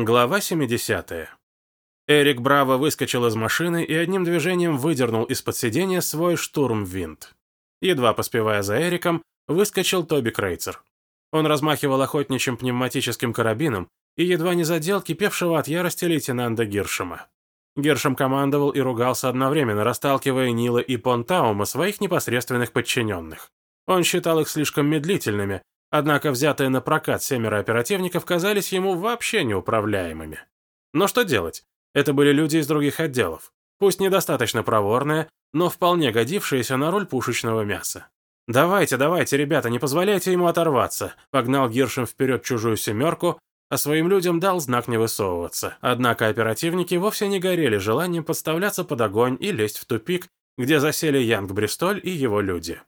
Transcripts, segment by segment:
Глава 70. Эрик Браво выскочил из машины и одним движением выдернул из-под сиденья свой штурмвинт. Едва поспевая за Эриком, выскочил Тоби Крейцер. Он размахивал охотничьим пневматическим карабином и едва не задел кипевшего от ярости лейтенанта Гиршема. Гершем командовал и ругался одновременно, расталкивая Нила и Понтаума, своих непосредственных подчиненных. Он считал их слишком медлительными, Однако взятые на прокат семеро оперативников казались ему вообще неуправляемыми. Но что делать? Это были люди из других отделов. Пусть недостаточно проворные, но вполне годившиеся на роль пушечного мяса. «Давайте, давайте, ребята, не позволяйте ему оторваться», погнал Гиршем вперед чужую семерку, а своим людям дал знак не высовываться. Однако оперативники вовсе не горели желанием подставляться под огонь и лезть в тупик, где засели Янг Бристоль и его люди.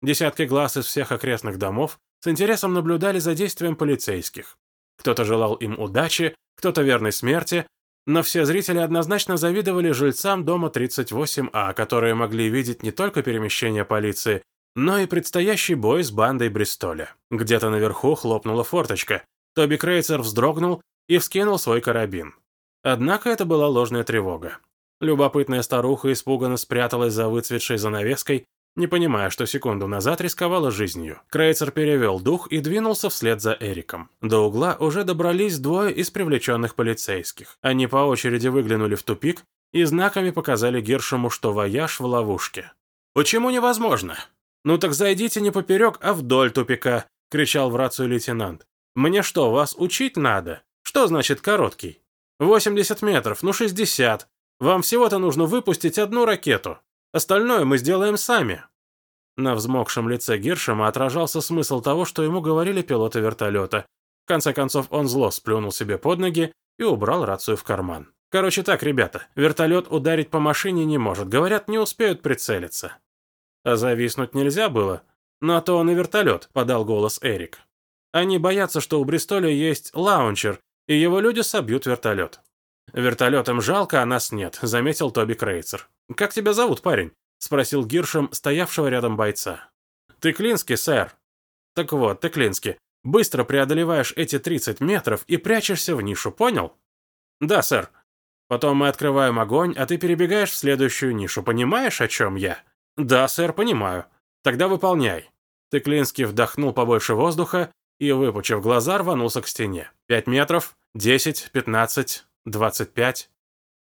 Десятки глаз из всех окрестных домов с интересом наблюдали за действием полицейских. Кто-то желал им удачи, кто-то верной смерти, но все зрители однозначно завидовали жильцам дома 38А, которые могли видеть не только перемещение полиции, но и предстоящий бой с бандой Бристоля. Где-то наверху хлопнула форточка. Тоби Крейцер вздрогнул и вскинул свой карабин. Однако это была ложная тревога. Любопытная старуха испуганно спряталась за выцветшей занавеской не понимая, что секунду назад рисковала жизнью. Крейцер перевел дух и двинулся вслед за Эриком. До угла уже добрались двое из привлеченных полицейских. Они по очереди выглянули в тупик и знаками показали Гершему, что вояж в ловушке. «Почему невозможно?» «Ну так зайдите не поперек, а вдоль тупика», — кричал в рацию лейтенант. «Мне что, вас учить надо? Что значит короткий?» «80 метров, ну 60. Вам всего-то нужно выпустить одну ракету. Остальное мы сделаем сами». На взмокшем лице Гершема отражался смысл того, что ему говорили пилоты вертолета. В конце концов, он зло сплюнул себе под ноги и убрал рацию в карман. «Короче так, ребята, вертолет ударить по машине не может. Говорят, не успеют прицелиться». «А зависнуть нельзя было?» «На то он и вертолет», — подал голос Эрик. «Они боятся, что у Бристоля есть лаунчер, и его люди собьют вертолет». «Вертолетам жалко, а нас нет», — заметил Тоби Крейцер. «Как тебя зовут, парень?» — спросил Гиршем, стоявшего рядом бойца. «Ты Клинский, сэр». «Так вот, ты Клинский. Быстро преодолеваешь эти 30 метров и прячешься в нишу, понял?» «Да, сэр. Потом мы открываем огонь, а ты перебегаешь в следующую нишу. Понимаешь, о чем я?» «Да, сэр, понимаю. Тогда выполняй». Тыклинский вдохнул побольше воздуха и, выпучив глаза, рванулся к стене. «Пять метров, десять, пятнадцать, двадцать пять».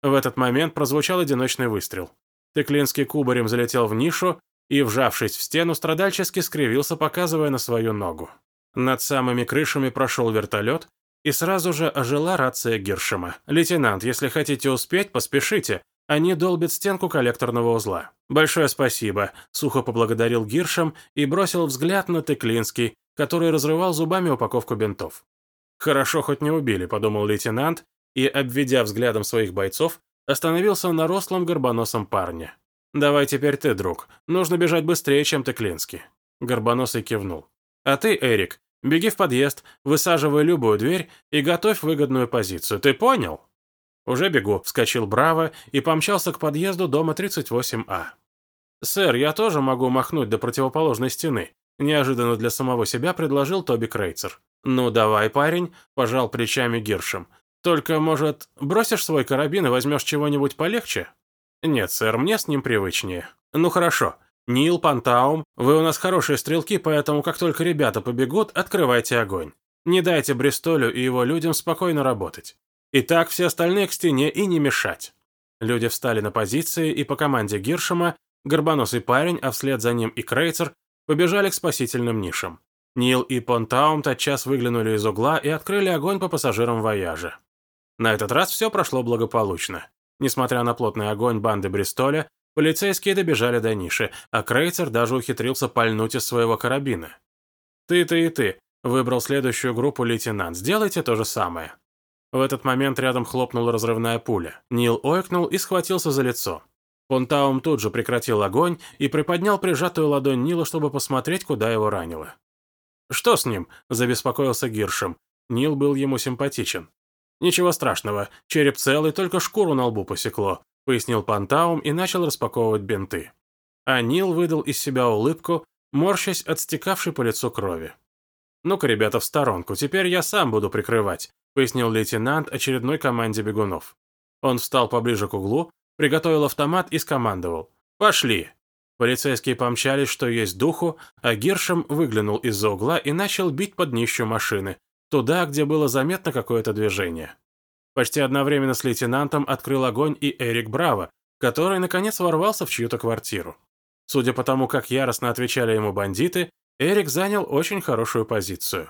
В этот момент прозвучал одиночный выстрел. Теклинский кубарем залетел в нишу и, вжавшись в стену, страдальчески скривился, показывая на свою ногу. Над самыми крышами прошел вертолет, и сразу же ожила рация Гершема. «Лейтенант, если хотите успеть, поспешите. Они долбят стенку коллекторного узла». «Большое спасибо», — сухо поблагодарил Гиршем и бросил взгляд на Теклинский, который разрывал зубами упаковку бинтов. «Хорошо, хоть не убили», — подумал лейтенант и, обведя взглядом своих бойцов, остановился на рослом горбоносом парне. «Давай теперь ты, друг. Нужно бежать быстрее, чем ты, Клинский». Горбоносый кивнул. «А ты, Эрик, беги в подъезд, высаживай любую дверь и готовь выгодную позицию. Ты понял?» «Уже бегу», — вскочил Браво и помчался к подъезду дома 38А. «Сэр, я тоже могу махнуть до противоположной стены», — неожиданно для самого себя предложил Тоби Крейцер. «Ну давай, парень», — пожал плечами Гиршем. Только, может, бросишь свой карабин и возьмешь чего-нибудь полегче? Нет, сэр, мне с ним привычнее. Ну хорошо. Нил, Пантаум, вы у нас хорошие стрелки, поэтому как только ребята побегут, открывайте огонь. Не дайте Бристолю и его людям спокойно работать. Итак, все остальные к стене и не мешать. Люди встали на позиции, и по команде Гиршема горбоносый парень, а вслед за ним и Крейцер, побежали к спасительным нишам. Нил и Понтаум тотчас выглянули из угла и открыли огонь по пассажирам вояжа. На этот раз все прошло благополучно. Несмотря на плотный огонь банды Бристоля, полицейские добежали до ниши, а Крейцер даже ухитрился пальнуть из своего карабина. «Ты-ты и ты», — выбрал следующую группу лейтенант, «сделайте то же самое». В этот момент рядом хлопнула разрывная пуля. Нил ойкнул и схватился за лицо. Понтаум тут же прекратил огонь и приподнял прижатую ладонь Нила, чтобы посмотреть, куда его ранило. «Что с ним?» – забеспокоился Гиршем. Нил был ему симпатичен. «Ничего страшного, череп целый, только шкуру на лбу посекло», пояснил Пантаум и начал распаковывать бинты. А Нил выдал из себя улыбку, морщась от стекавшей по лицу крови. «Ну-ка, ребята, в сторонку, теперь я сам буду прикрывать. пояснил лейтенант очередной команде бегунов. Он встал поближе к углу, приготовил автомат и скомандовал. «Пошли!» Полицейские помчались, что есть духу, а Гиршем выглянул из-за угла и начал бить под днищу машины, туда, где было заметно какое-то движение. Почти одновременно с лейтенантом открыл огонь и Эрик Браво, который, наконец, ворвался в чью-то квартиру. Судя по тому, как яростно отвечали ему бандиты, Эрик занял очень хорошую позицию.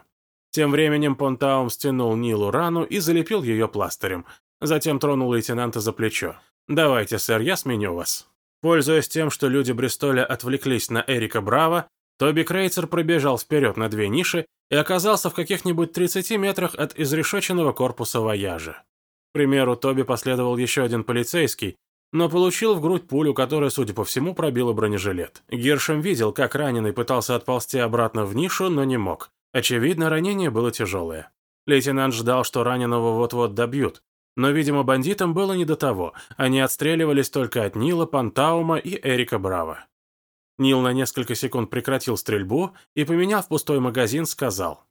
Тем временем Понтаум стянул Нилу рану и залепил ее пластырем, затем тронул лейтенанта за плечо. «Давайте, сэр, я сменю вас». Пользуясь тем, что люди Бристоля отвлеклись на Эрика Браво, Тоби Крейцер пробежал вперед на две ниши и оказался в каких-нибудь 30 метрах от изрешеченного корпуса вояжа. К примеру, Тоби последовал еще один полицейский, но получил в грудь пулю, которая, судя по всему, пробила бронежилет. Гершем видел, как раненый пытался отползти обратно в нишу, но не мог. Очевидно, ранение было тяжелое. Лейтенант ждал, что раненого вот-вот добьют, но, видимо, бандитам было не до того, они отстреливались только от Нила, Пантаума и Эрика Браво. Нил на несколько секунд прекратил стрельбу и, поменяв пустой магазин, сказал.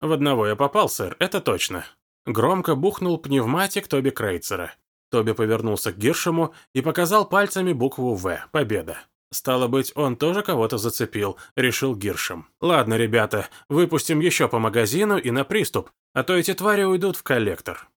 «В одного я попал, сэр, это точно». Громко бухнул пневматик Тоби Крейцера. Тоби повернулся к Гиршему и показал пальцами букву «В» – «Победа». Стало быть, он тоже кого-то зацепил, решил Гиршем. «Ладно, ребята, выпустим еще по магазину и на приступ, а то эти твари уйдут в коллектор».